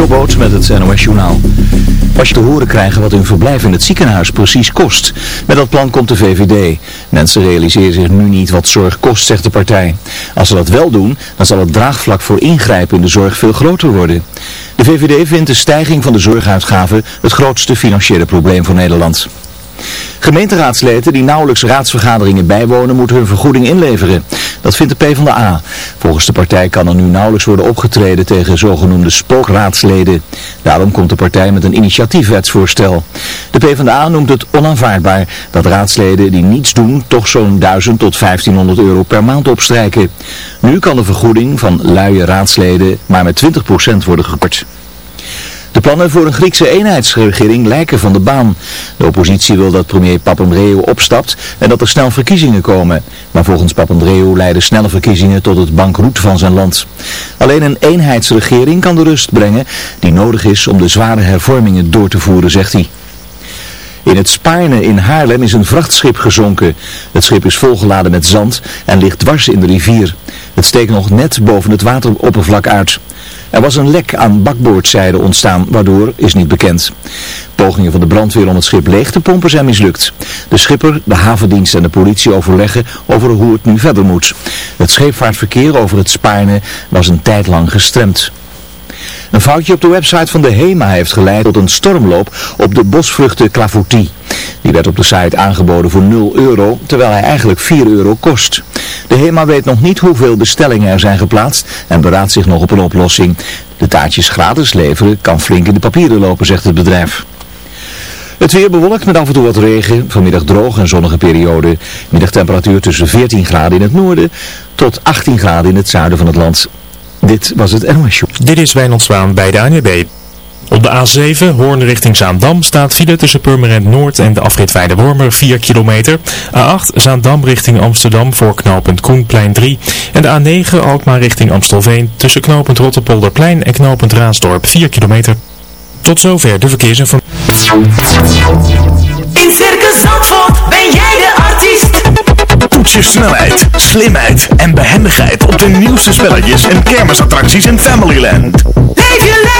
Jobboot met het NOS Journaal. Als je te horen krijgen wat hun verblijf in het ziekenhuis precies kost. Met dat plan komt de VVD. Mensen realiseren zich nu niet wat zorg kost, zegt de partij. Als ze dat wel doen, dan zal het draagvlak voor ingrijpen in de zorg veel groter worden. De VVD vindt de stijging van de zorguitgaven het grootste financiële probleem voor Nederland. Gemeenteraadsleden die nauwelijks raadsvergaderingen bijwonen moeten hun vergoeding inleveren. Dat vindt de PvdA. Volgens de partij kan er nu nauwelijks worden opgetreden tegen zogenoemde spookraadsleden. Daarom komt de partij met een initiatiefwetsvoorstel. De PvdA noemt het onaanvaardbaar dat raadsleden die niets doen toch zo'n 1000 tot 1500 euro per maand opstrijken. Nu kan de vergoeding van luie raadsleden maar met 20% worden gekort. De plannen voor een Griekse eenheidsregering lijken van de baan. De oppositie wil dat premier Papandreou opstapt en dat er snel verkiezingen komen. Maar volgens Papandreou leiden snelle verkiezingen tot het bankroet van zijn land. Alleen een eenheidsregering kan de rust brengen die nodig is om de zware hervormingen door te voeren, zegt hij. In het Spaarne in Haarlem is een vrachtschip gezonken. Het schip is volgeladen met zand en ligt dwars in de rivier. Het steekt nog net boven het wateroppervlak uit. Er was een lek aan bakboordzijde ontstaan, waardoor is niet bekend. Pogingen van de brandweer om het schip leeg te pompen zijn mislukt. De schipper, de havendienst en de politie overleggen over hoe het nu verder moet. Het scheepvaartverkeer over het Spaarne was een tijd lang gestremd. Een foutje op de website van de HEMA heeft geleid tot een stormloop op de bosvruchten clafoutie. Die werd op de site aangeboden voor 0 euro, terwijl hij eigenlijk 4 euro kost. De HEMA weet nog niet hoeveel bestellingen er zijn geplaatst en beraadt zich nog op een oplossing. De taartjes gratis leveren kan flink in de papieren lopen, zegt het bedrijf. Het weer bewolkt met af en toe wat regen, vanmiddag droog en zonnige periode. Middagtemperatuur tussen 14 graden in het noorden tot 18 graden in het zuiden van het land. Dit was het NOS Show. Dit is Wijnand Zwaan bij de ANWB. Op de A7, Hoorn richting Zaandam, staat file tussen Purmerend Noord en de afrit Wormer 4 kilometer. A8, Zaandam richting Amsterdam voor knooppunt Koenplein 3. En de A9, Alkmaar richting Amstelveen tussen knooppunt Rotterpolderplein en knooppunt Raasdorp 4 kilometer. Tot zover de verkeersinformatie. In Circus Zandvoort ben jij de artiest. Toets je snelheid, slimheid en behendigheid op de nieuwste spelletjes en kermisattracties in Familyland. Leef je lekker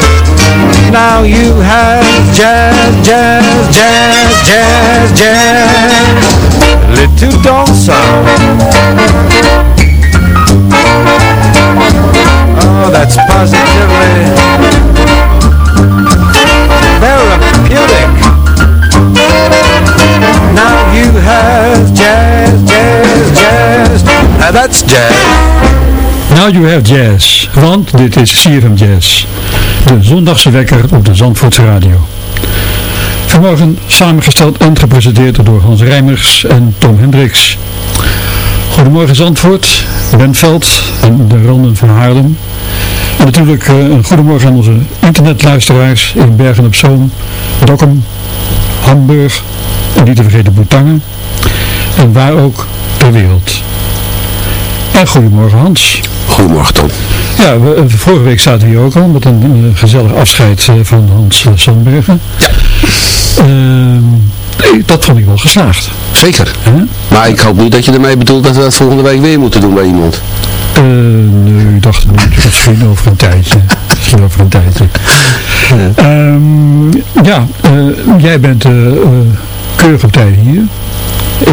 now you have jazz, jazz, jazz, jazz, jazz Little dance song. Oh, that's positively Therapeutic Now you have jazz, jazz, jazz Now that's jazz Now you have jazz, want dit is CFM Jazz. De zondagse wekker op de Zandvoortse Radio. Vanmorgen samengesteld en gepresenteerd door Hans Rijmers en Tom Hendricks. Goedemorgen Zandvoort, Benveld en de randen van Haarlem. En natuurlijk uh, een goedemorgen aan onze internetluisteraars in Bergen op Zoom, Dokkum, Hamburg en niet te vergeten Boetangen. En waar ook ter wereld. En goedemorgen Hans. Goedemorgen Tom. Ja, we, eh, vorige week zaten we hier ook al met een, een gezellig afscheid uh, van Hans uh, Sandbergen. Ehm, dat vond ik wel geslaagd. Zeker. Maar ik hoop niet dat je ermee bedoelt dat we dat volgende week weer moeten doen bij iemand. nee, ik dacht niet. Misschien over een tijdje. Misschien over een tijdje. Ja, um, ja jij bent keurig op tijd hier.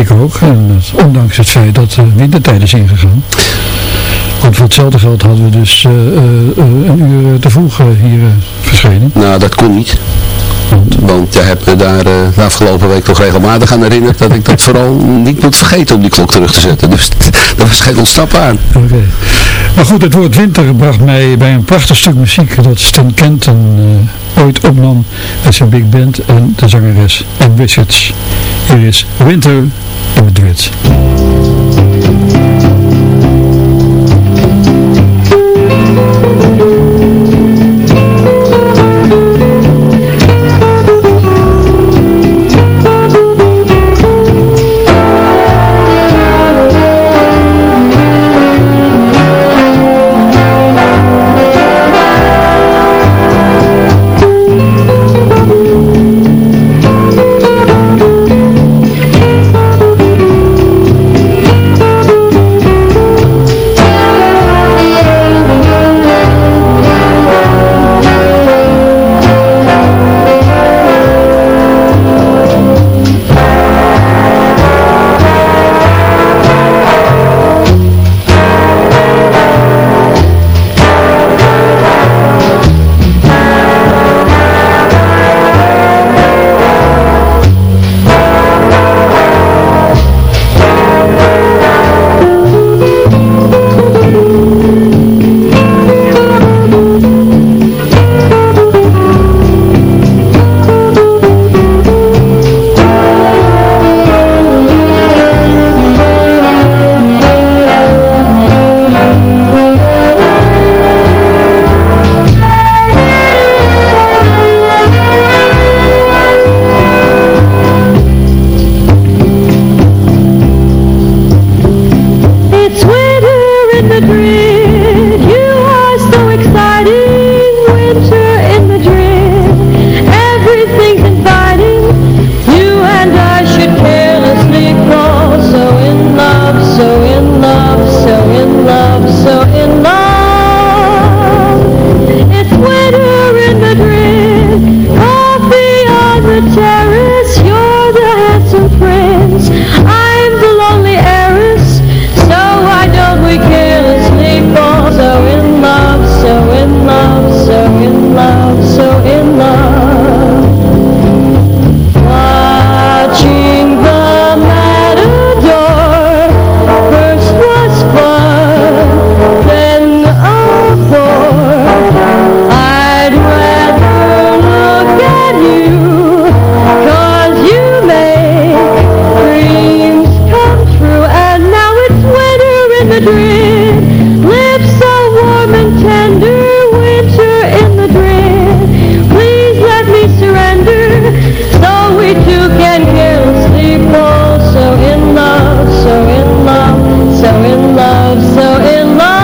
Ik ook. En ondanks het feit dat wintertijd is ingegaan. Want voor hetzelfde geld hadden we dus uh, uh, een uur te vroeg hier verschenen. Nou, dat kon niet. Want, jij hebt me daar de afgelopen week toch regelmatig aan herinnerd dat ik dat vooral niet moet vergeten om die klok terug te zetten. Dus daar was geen aan. Oké. Okay. Maar goed, het woord winter bracht mij bij een prachtig stuk muziek dat Stan Kenton uh, ooit opnam met zijn big band en de zangeres en Richards. Hier is Winter in Madrid. love so in love.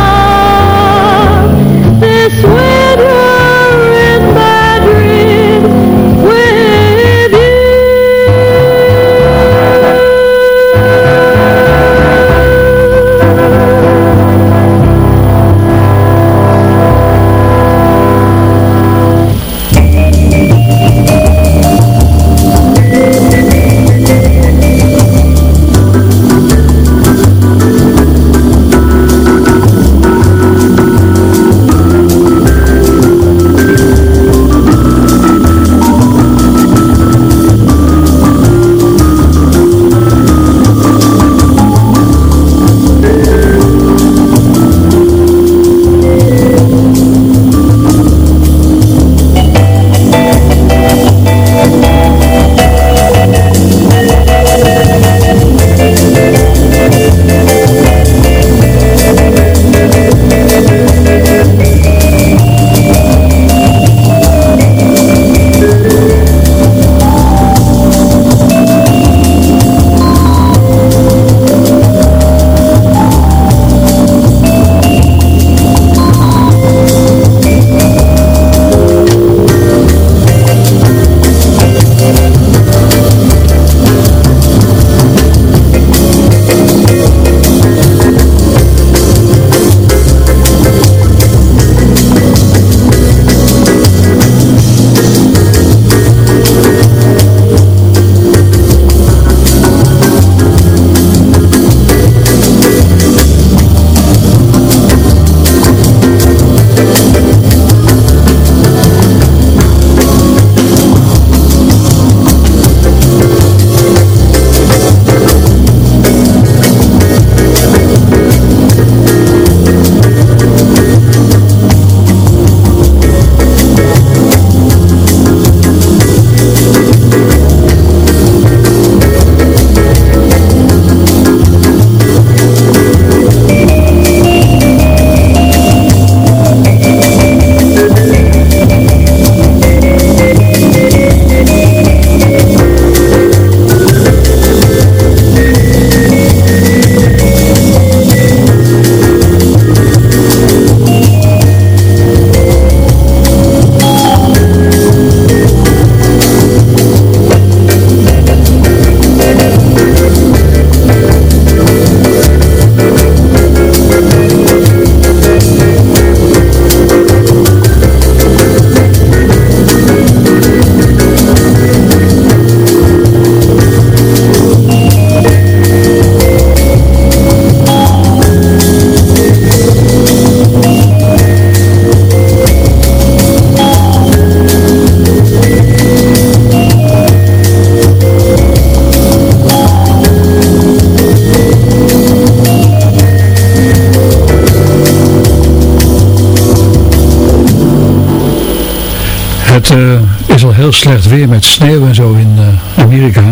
Slecht weer met sneeuw en zo in Amerika.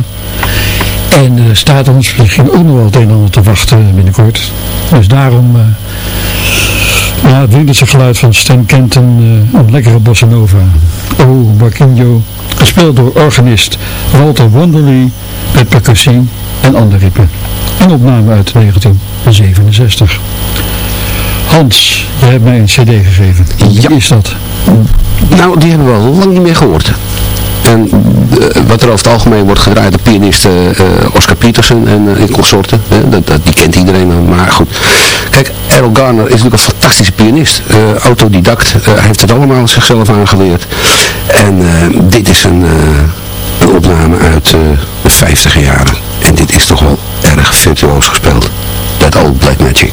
En er staat ons misschien ook nog wel het een en ander te wachten binnenkort. Dus daarom ja, het winterse geluid van Stan Kenton, een lekkere bossa nova. Oh, Barquinho, gespeeld door organist Walter Wonderly met percussie en andere rippen. Een opname uit 1967. Hans, je hebt mij een cd gegeven. Wie is dat? Nou, die hebben we al lang niet meer gehoord. En uh, wat er over het algemeen wordt gedraaid, de pianist uh, Oscar Peterson en, uh, consorten. Dat, dat, die kent iedereen, maar goed. Kijk, Errol Garner is natuurlijk een fantastische pianist. autodidact, hij heeft het allemaal zichzelf aangeleerd. En dit is een, een opname uit de 50 jaren. En dit is toch wel erg virtuoos gespeeld. That Old Black Magic.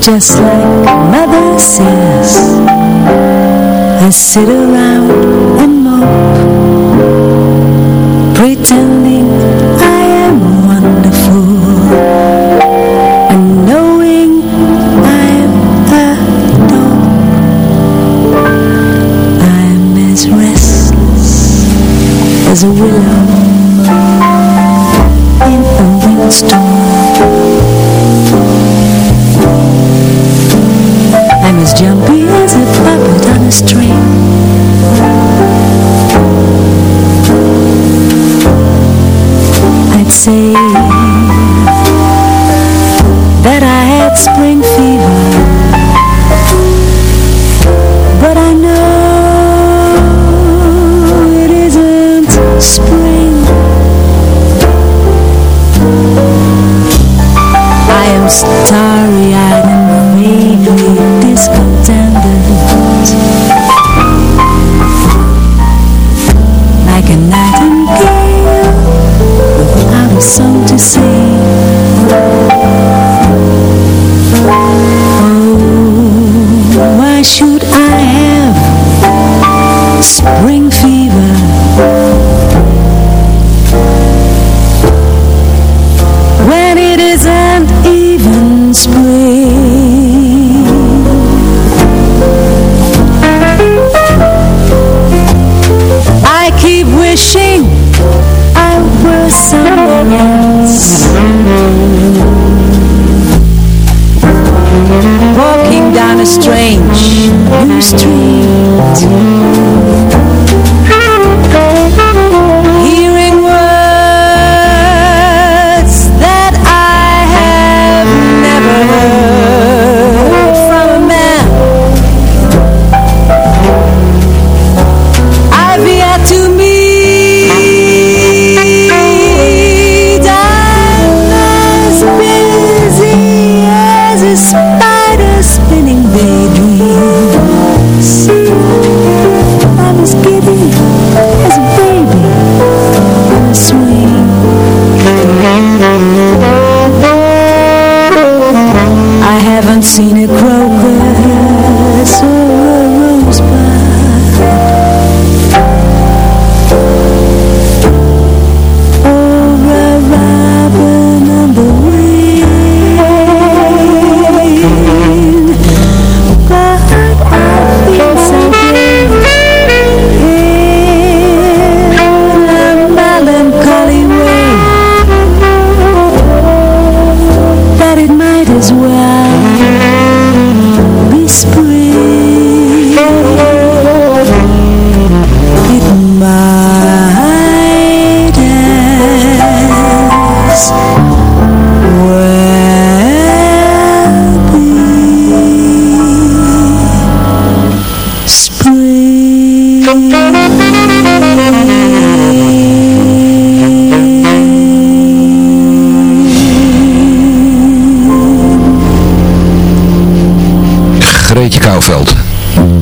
Just like mother says. I sit around and mope, pretending say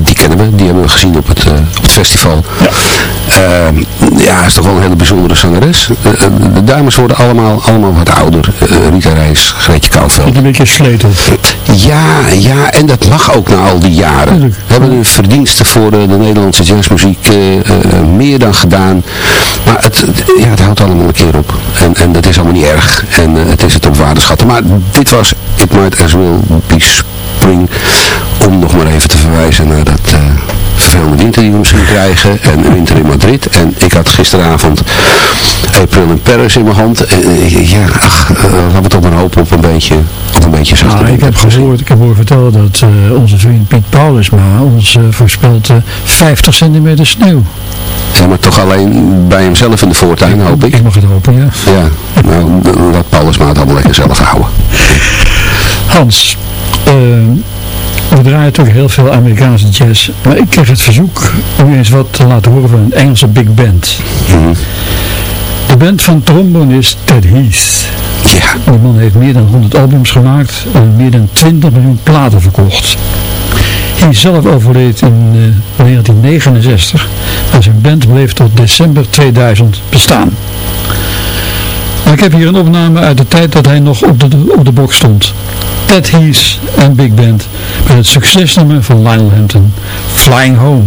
Die kennen we, die hebben we gezien op het, eh, op het festival. Ja. ja, is toch wel een hele bijzondere zangeres. Eh, eh, de dames worden allemaal, allemaal wat ouder. Rita Reis, Greetje Kouwveld. Een beetje sletel. Ja, ja, en dat mag ook na al die jaren. We hebben de verdiensten voor de Nederlandse jazzmuziek meer dan gedaan. Maar het, ja, het houdt allemaal een keer op. En, en dat is allemaal niet erg. En het is het op waarde schatten. Maar dit was It Might As Well Be Spring. Om nog maar even te verwijzen naar dat... eh, vervelende winter die we misschien krijgen en winter in Madrid. En ik had gisteravond April in Paris in mijn hand. En, eh, ja, ach, eh, laten we toch maar hopen op een beetje, op een beetje zachte Nou, ik heb gehoord, ik heb horen vertellen dat eh, onze vriend Piet Paulusma ons eh, voorspelt eh, 50 centimeter sneeuw. Ja, maar toch alleen bij hemzelf in de voortuin, hoop ik. Ik mag het hopen, ja. Ja, nou, laat Paulus maar het allemaal lekker zelf houden. Hans, eh, we draaien toch heel veel Amerikaanse jazz, maar ik kreeg het verzoek om eens wat te laten horen van een Engelse big band. De band van trombonist Ted Heath. Ja. Die man heeft meer dan 100 albums gemaakt en meer dan 20 miljoen platen verkocht. Hij zelf overleed in eh, 1969, maar zijn band bleef tot december 2000 bestaan. Ik heb hier een opname uit de tijd dat hij nog op de, op de box stond. Ted Hees en Big Band met het succesnummer van Lionel Hampton, Flying Home.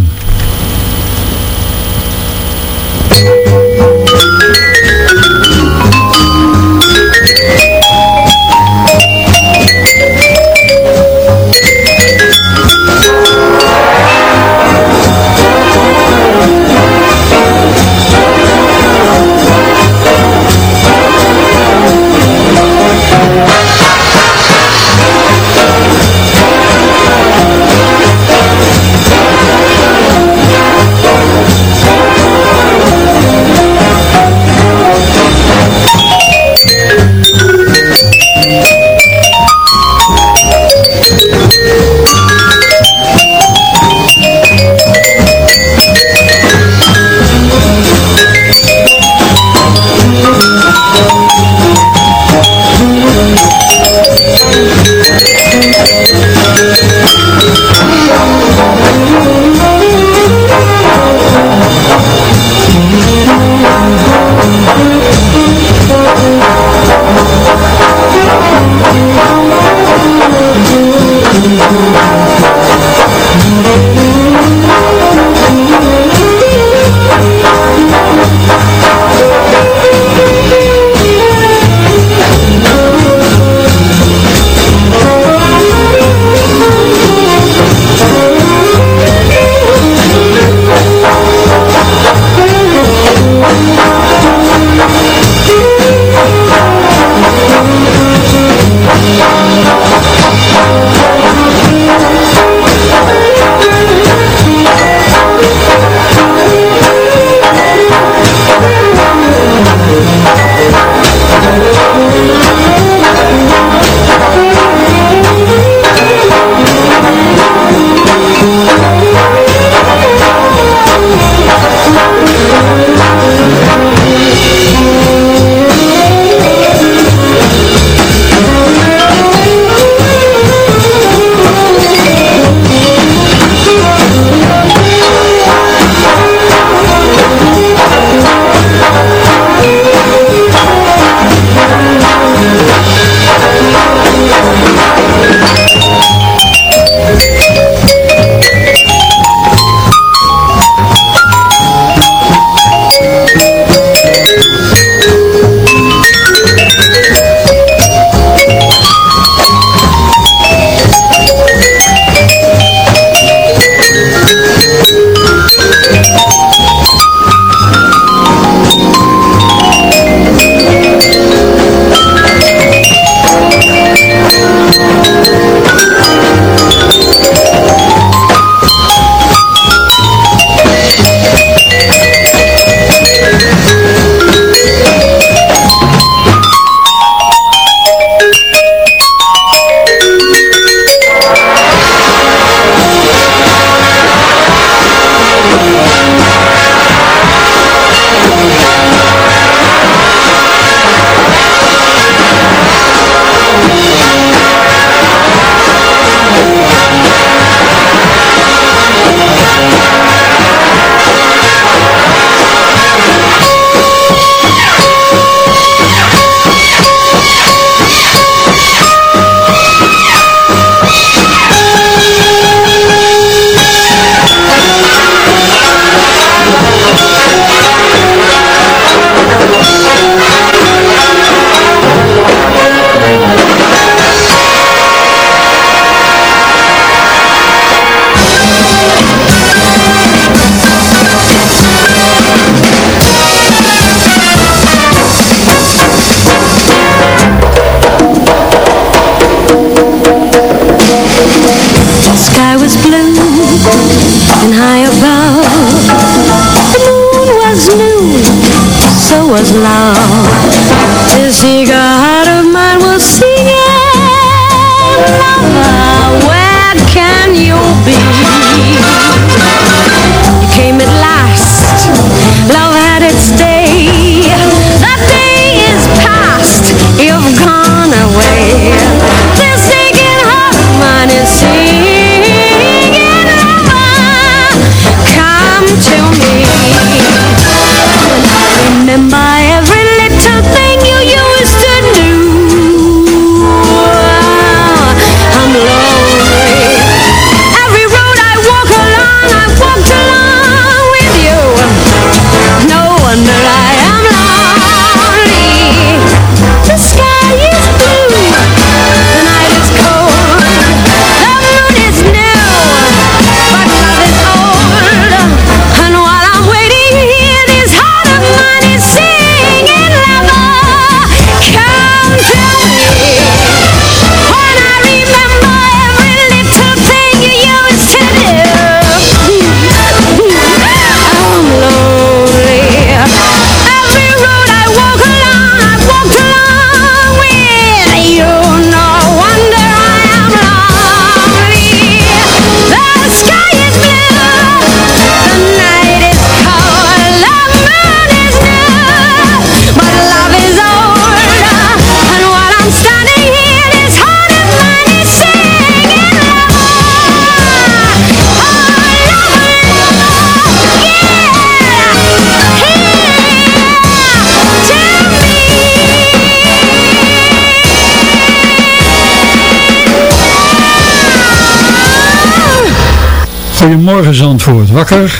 Goedemorgen Zandvoort, wakker?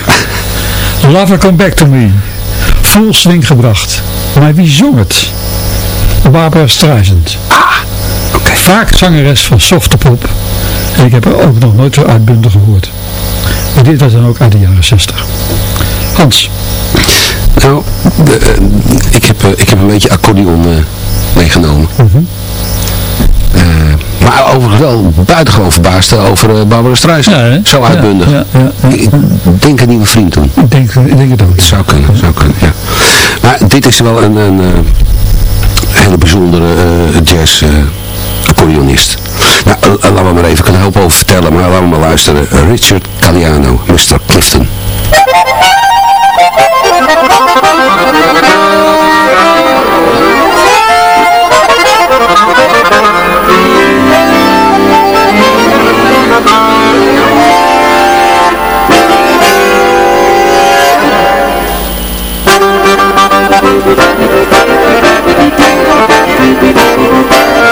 Lover Come Back To Me. Full swing gebracht. Maar wie zong het? Barbara Streisand. Ah, oké. Vaak zangeres van softpop. En ik heb er ook nog nooit zo uitbundig gehoord. Maar dit was dan ook uit de jaren 60. Hans. Nou, de, eh, ik, heb, eh, ik heb een beetje accordeon eh, meegenomen. Mhm. Eh, maar overigens wel buitengewoon verbaasd eh, over eh, Barbara Streisand. Ja, hè? Zo uitbundig. Ik denk een nieuwe vriend toen. Ik denk, ik denk het ook. Zou kunnen, zou kunnen, ja. Maar dit is wel een, een, eh, hele bijzondere eh, jazz eh, accordeonist. Nou, eh, laten we maar even, ik kan er heel veel over vertellen, maar laten we maar luisteren. Richard Galliano, Mr. Clifton. Thank you.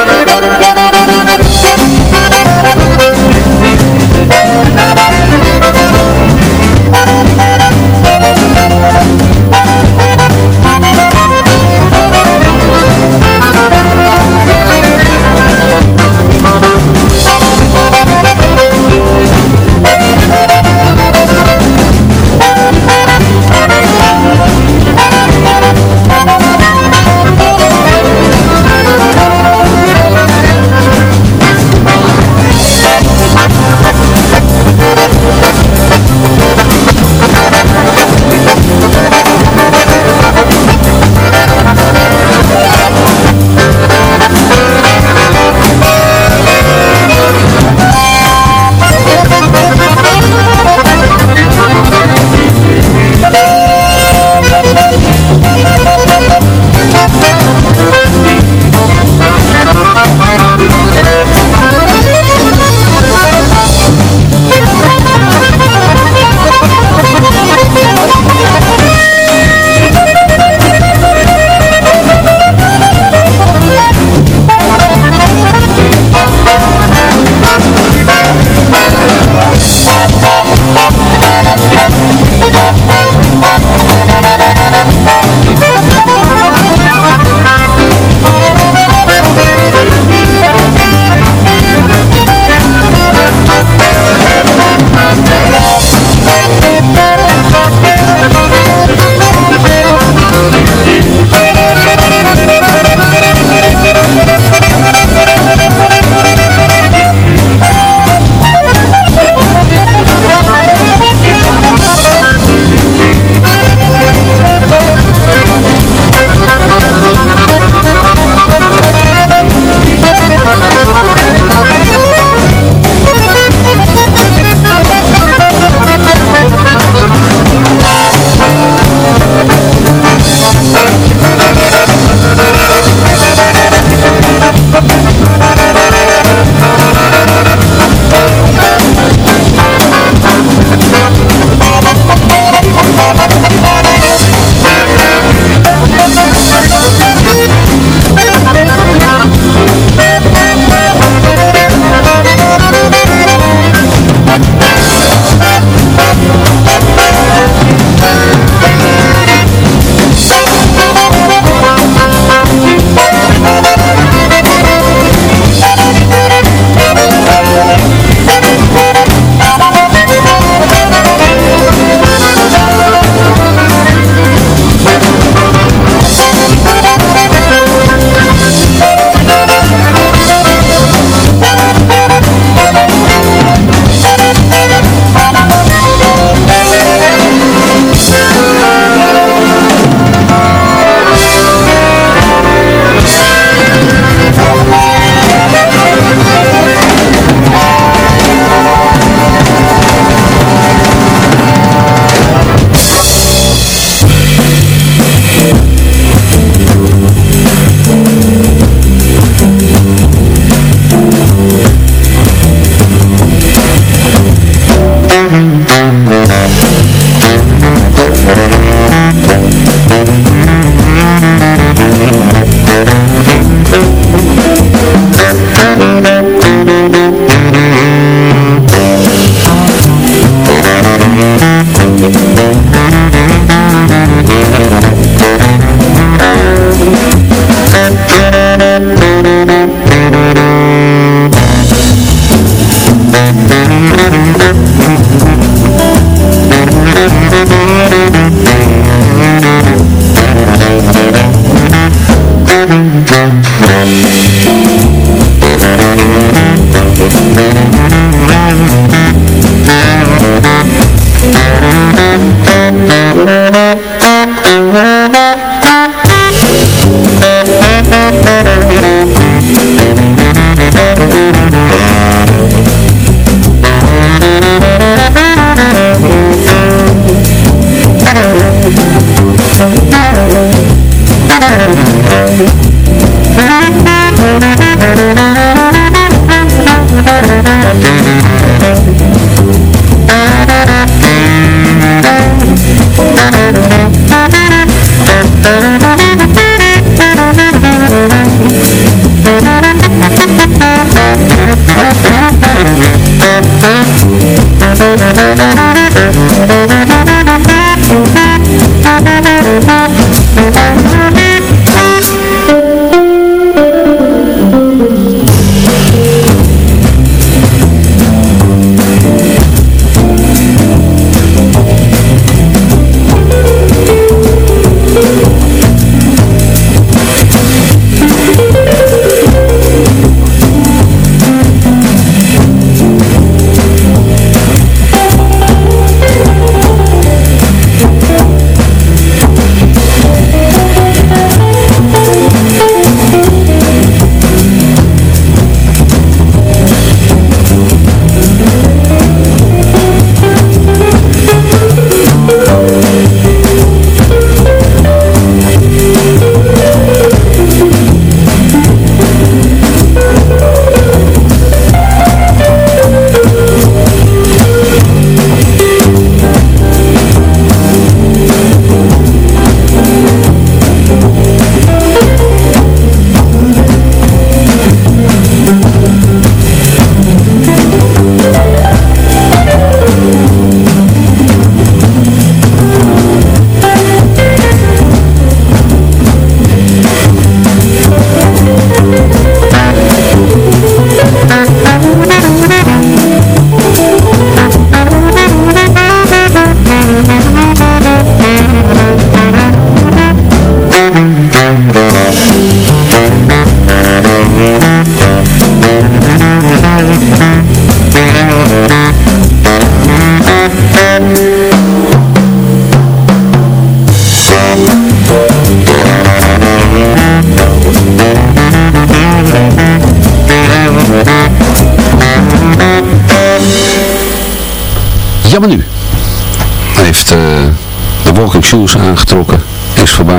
Thank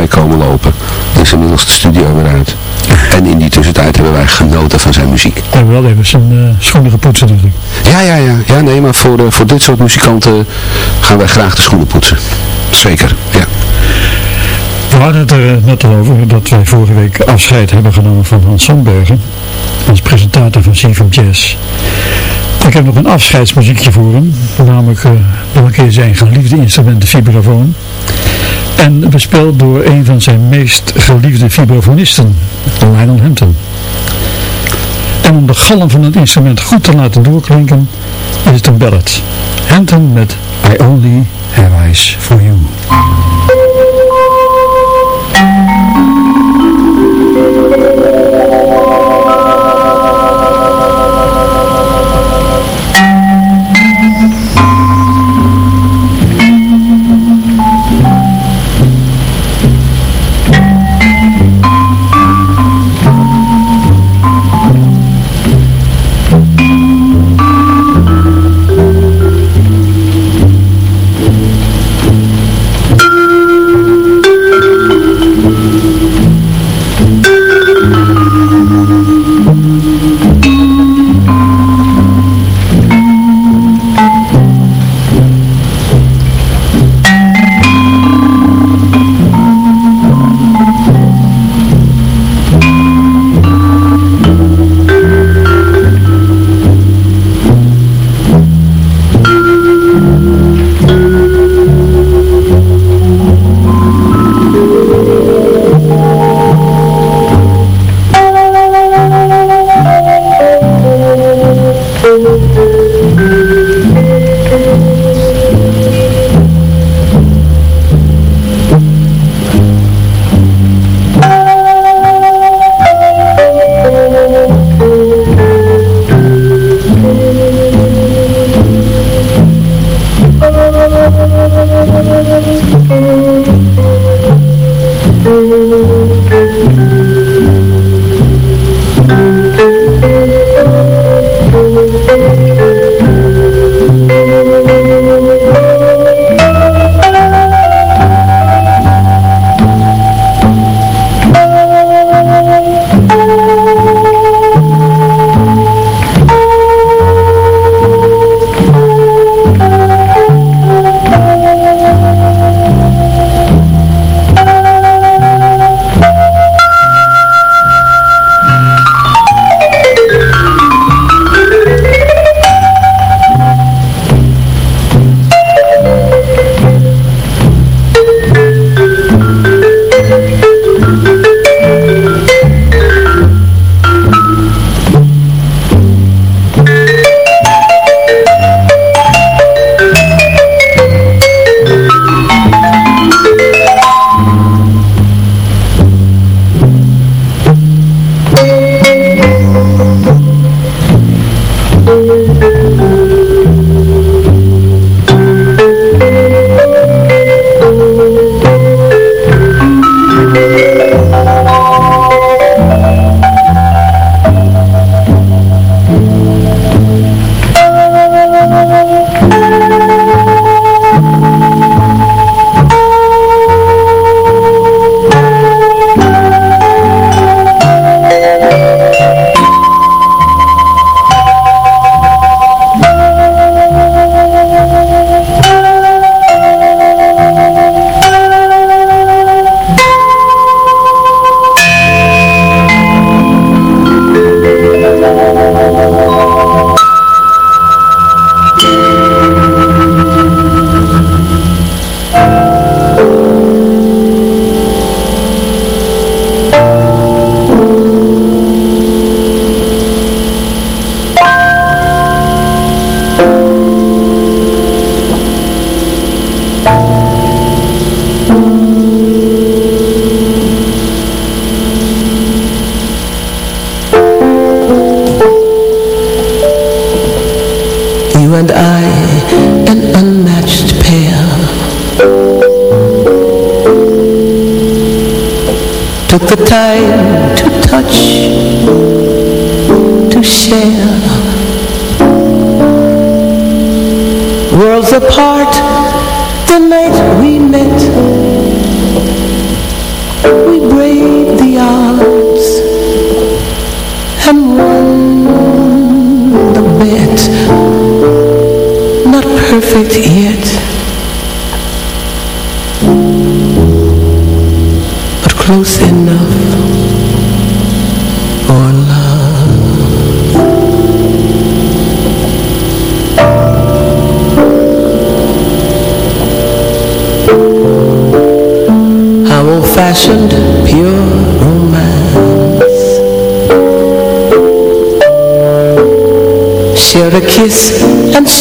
komen lopen. Is inmiddels de studio weer uit. En in die tussentijd hebben wij genoten van zijn muziek. En wel even zijn uh, schoenen gepoetst natuurlijk. Ja, ja, ja. Ja, nee, maar voor, uh, voor dit soort muzikanten gaan wij graag de schoenen poetsen. Zeker, ja. We hadden het er net al over dat wij vorige week afscheid hebben genomen van Hans Sandbergen. Als presentator van CFM Jazz. Ik heb nog een afscheidsmuziekje voor hem. Namelijk uh, nog een keer zijn geliefde instrument, de vibrafoon. En bespeeld door een van zijn meest geliefde vibrafonisten, Lionel Hampton. En om de galm van het instrument goed te laten doorklinken, is het een ballad. Hampton met I Only Have Eyes For You.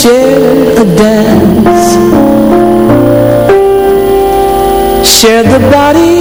Share a dance. Share the body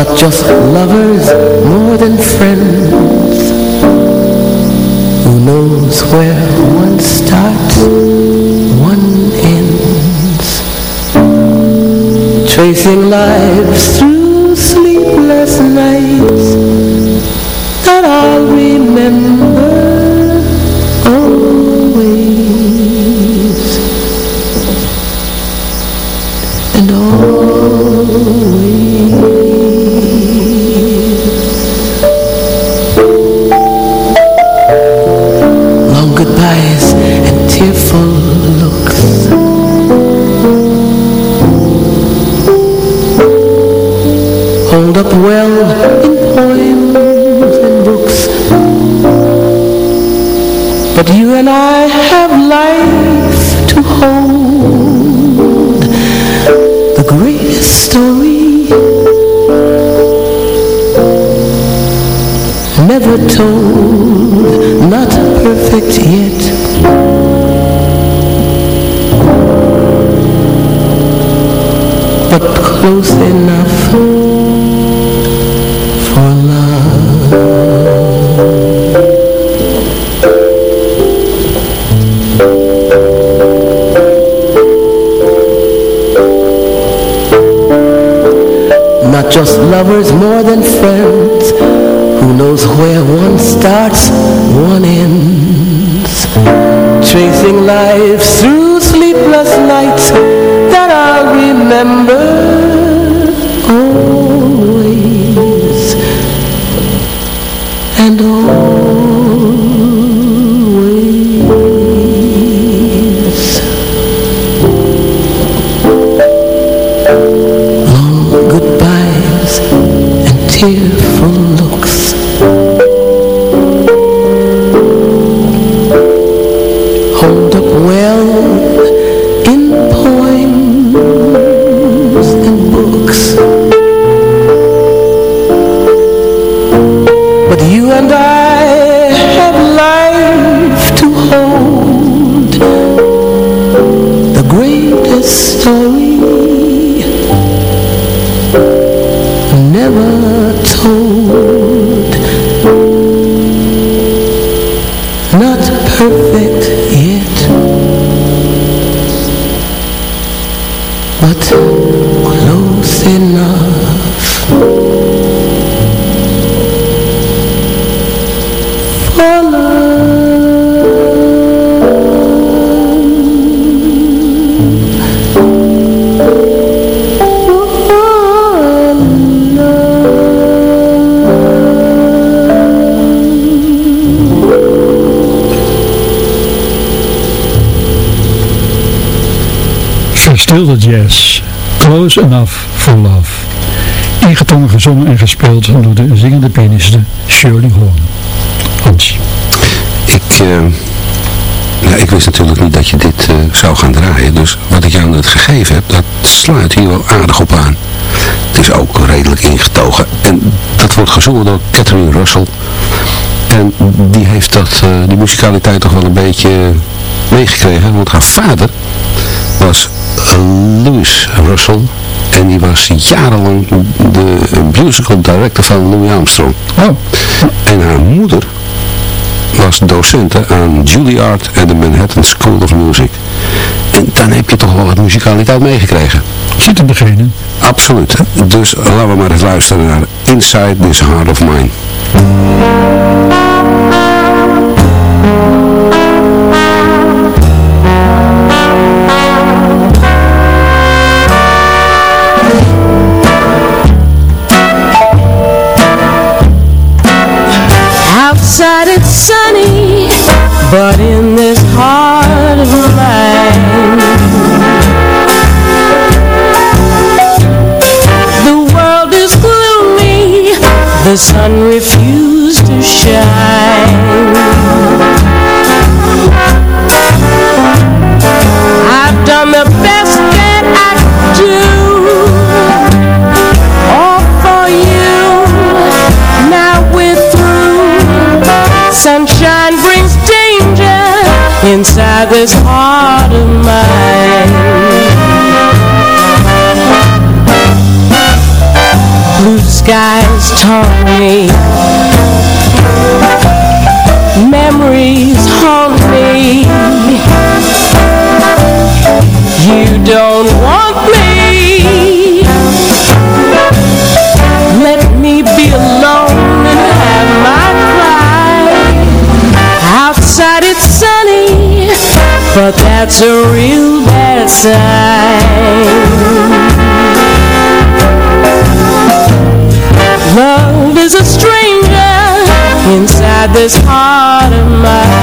Not just lovers, more than friends. Who knows where one starts, one ends. Tracing lives through sleepless nights starts, one ends Tracing life enough for love. Ingetongen gezongen en gespeeld door de zingende pianiste Shirley Horn. Hans. Ik, eh, ja, ik wist natuurlijk niet dat je dit eh, zou gaan draaien. Dus wat ik jou net gegeven heb, dat sluit hier wel aardig op aan. Het is ook redelijk inge En dat wordt gezongen door Catherine Russell. En die heeft dat, eh, die muzikaliteit toch wel een beetje meegekregen. Want haar vader was Louis Russell. En die was jarenlang de musical director van Louis Armstrong. Oh. En haar moeder was docenten aan Juilliard en de Manhattan School of Music. En dan heb je toch wel wat muzikaliteit meegekregen. Zit in degene. Absoluut. Dus laten we maar eens luisteren naar Inside This Heart of Mine. Skies taunt me. Memories haunt me. You don't want me. Let me be alone and have my cry. Outside it's sunny, but that's a real bad sign. Is a stranger inside this heart of mine.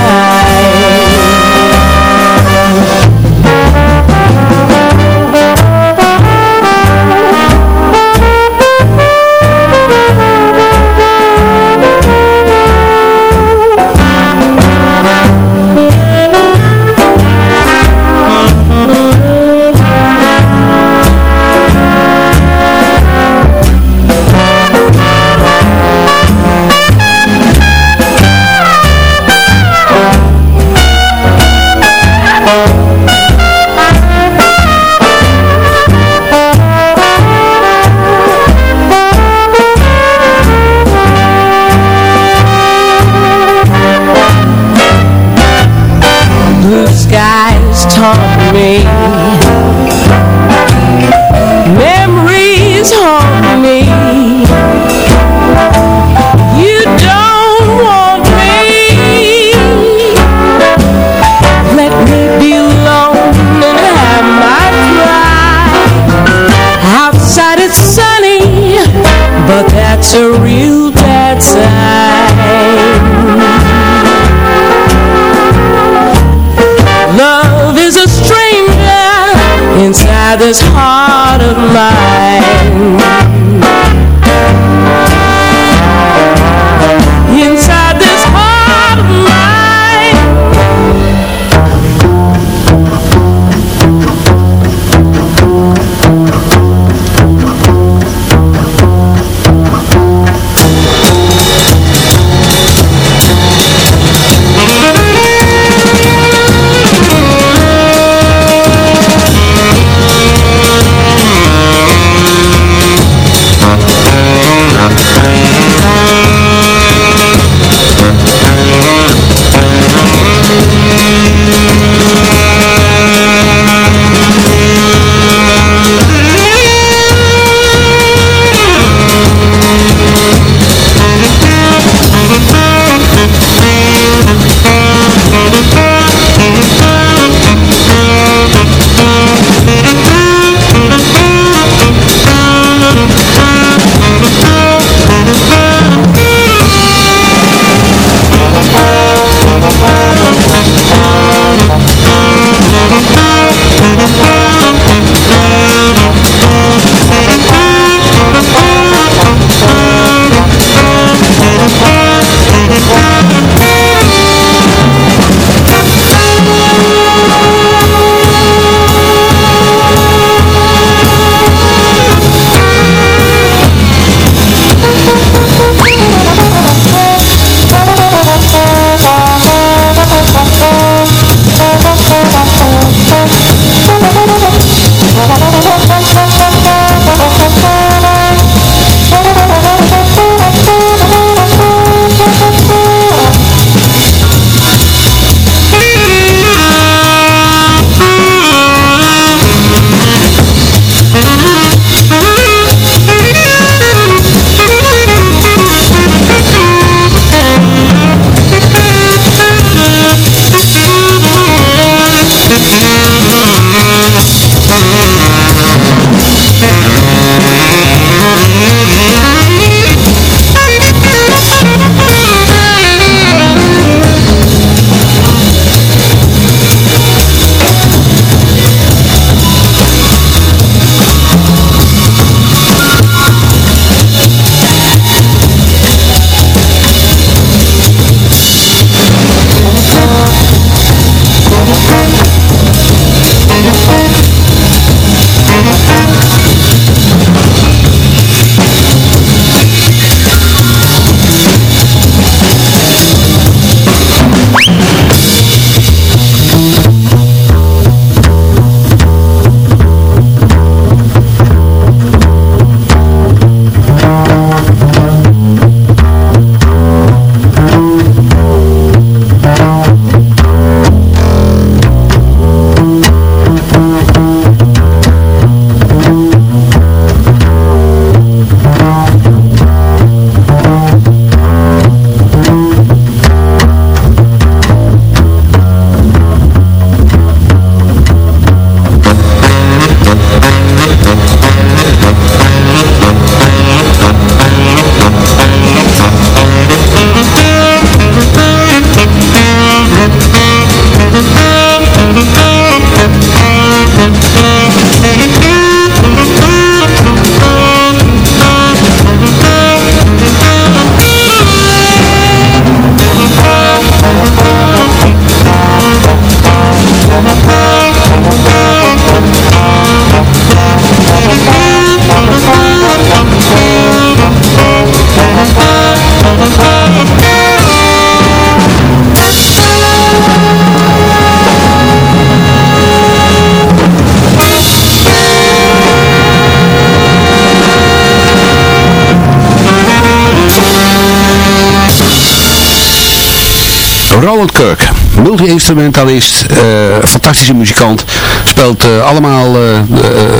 Roland Kirk, multi-instrumentalist, eh, fantastische muzikant, speelt eh, allemaal eh eh,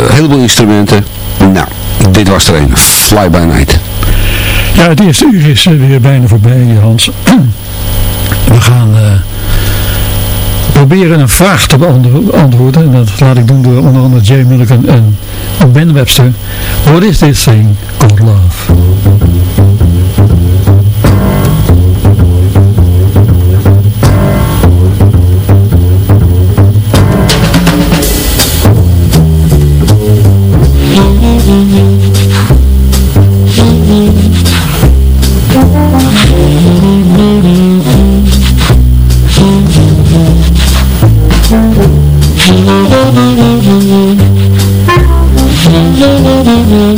een heleboel instrumenten. Nou, dit was er een, Fly By Night. Ja, het eerste uur is weer bijna voorbij, Hans. We gaan proberen een vraag te beantwoorden. En dat laat ik doen door onder andere Jay Milligan en Ben Webster. What is this thing called love? Tot